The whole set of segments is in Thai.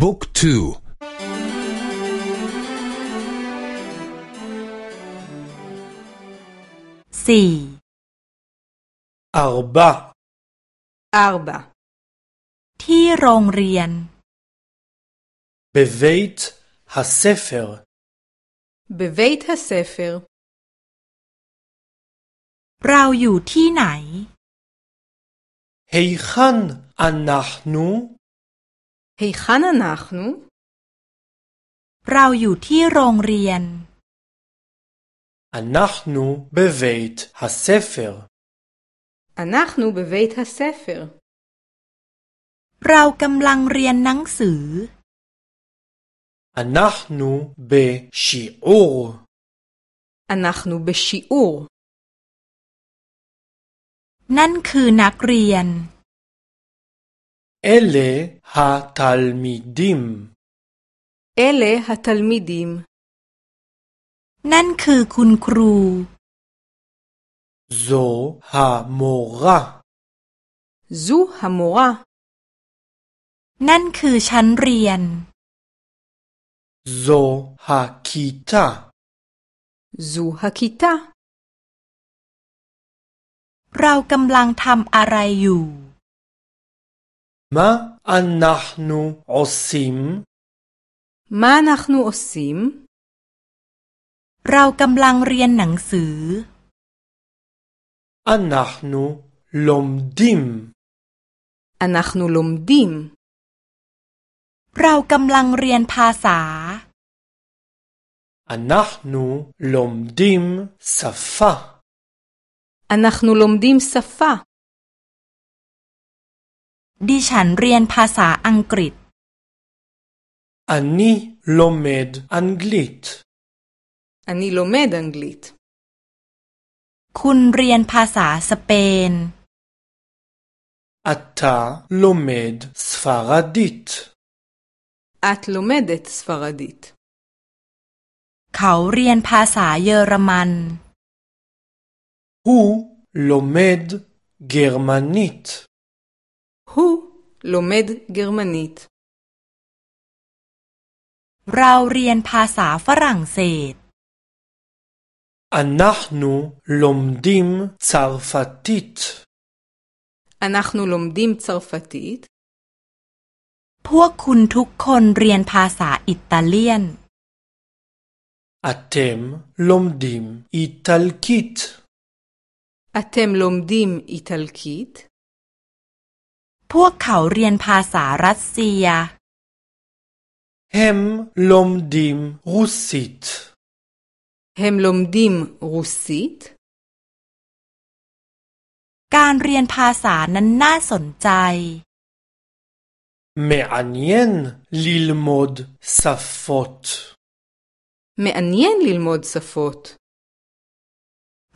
บุ๊กทูสี่อาร์บะอาร์บะที่โรงเรียนเบเวตฮัสเซเฟอร์เบเวตฮัสเซเฟอร์เราอยู่ที่ไหนเฮย์ฮันอันนัชนู היכן אנחנו? เราอยู่ที่โรงเรียน אנחנו בבית הספר. אנחנו בבית הספר. เรากำลังเรียนหนังสือ אנחנו בשיעור. אנחנו בשיעור. นั่นคือนักเรียน אלה התלמידים. אלה התלמידים. นั่นคือคุณครู זו המורה. זו המורה. นั่นคือชั้นเรียน זו הכיתה. זו הכיתה. เรากำลังทำอะไรอยู่ ما אנחנו עושים? מה א נ นูอ ע ו ซิม เรากำลังเรียนหนังสือ א น ח נ ו לומדים น נ ח נ ו ל ו מ ד เรากำลังเรียนภาษา אנחנו לומדים שפה א נ ח נ ลมดิม י ם ש ดิฉันเรียนภาษาอังกฤษ אני לומד א נ ג ל י น אני ל เมด อังกฤษคุณเรียนภาษาสเปน אתה לומד ด פ ר ד י ת את לומדת า פ ר ד י ת เขาเรียนภาษาเยอรมันู ו א לומד ג ר מ นิต הוא לומד גרמנית. เราเรียนภาษาฝรั่งเศส אנחנו לומדים צרפתית. אנחנו לומדים צרפתית. พวกคุณทุกคนเรียนภาษาอิตาเลียน אתם לומדים איטלקית. אתם לומדים איטלקית. พวกเขาเรียนภาษารัสเซียเฮมลมดิมรูสิตเฮมลมดิมรูสิต การเรียนภาษานั้นน่าสนใจเเมอนล ע ล י י ן ללמוד שפות. מ ע נ י י ล ל ל มดซาฟอต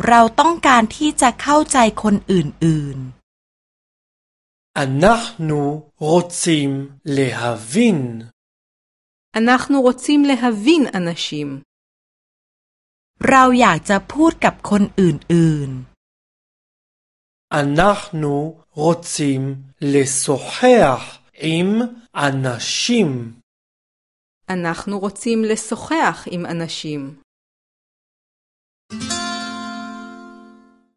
เราต้องการที่จะเข้าใจคนอื่น ๆ אנחנו רוצים להבין. אנחנו רוצים להבין אנשים. เราอยากจะพูดกับคนอื่นๆ אנחנו רוצים לשוחח עם אנשים. אנחנו רוצים לשוחח עם אנשים.